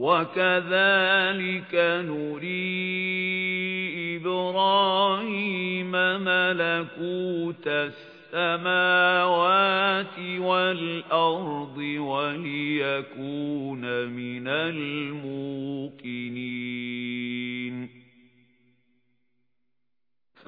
وَكَذَلِكَ نُرِي إِبْرَاهِيمَ مَلَكُوتَ السَّمَاوَاتِ وَالْأَرْضِ وَلِيَكُونَ مِنَ الْمُوقِنِينَ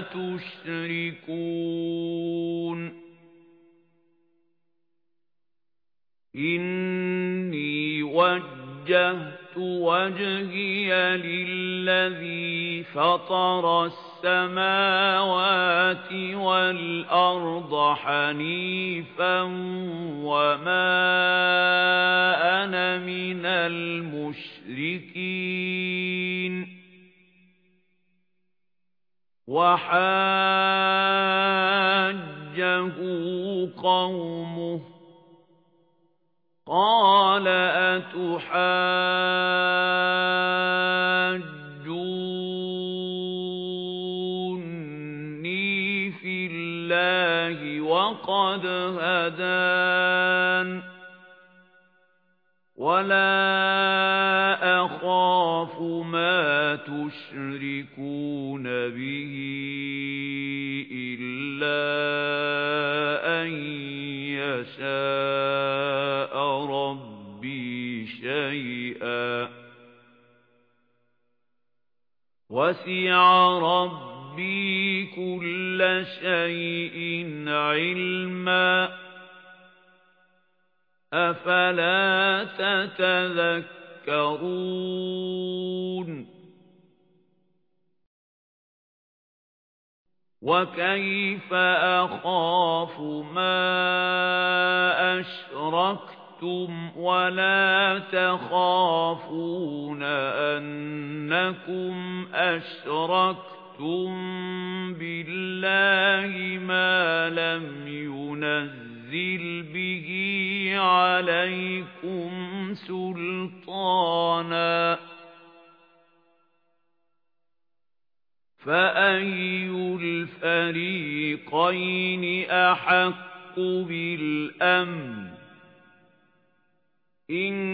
تُشْرِكُونَ إِنِّي وَجَّهْتُ وَجْهِيَ لِلَّذِي فَطَرَ السَّمَاوَاتِ وَالْأَرْضَ حَنِيفًا وَمَا أَنَا مِنَ الْمُشْرِكِينَ وَحَاجَّهُ قَوْمُهُ قَالَ أَتُحَاجُّونِّي فِي اللَّهِ وَقَدْ هَدَانِ وَلَا أَخَافُ مَا تُشْرِكُونَ بِهِ إِلَّا أَن يَشَاءَ رَبِّي شَيْئًا وَسِعَ رَبِّي كُلَّ شَيْءٍ عِلْمًا أَفَلَا تَتَذَكَّرُونَ وَكَيْفَ أَخَافُ مَا أَشْرَكْتُمْ وَلَا تَخَافُونَ أَنَّكُمْ أَشْرَكْتُمْ بِاللَّهِ مَا لَمْ يُنَزِّلْ بِهِ عَلَيْكُمْ سُلْطَانًا. فَأَيُّ الْفَرِيقَيْنِ أَحَقُّ بِالْأَمْنِ؟ إِن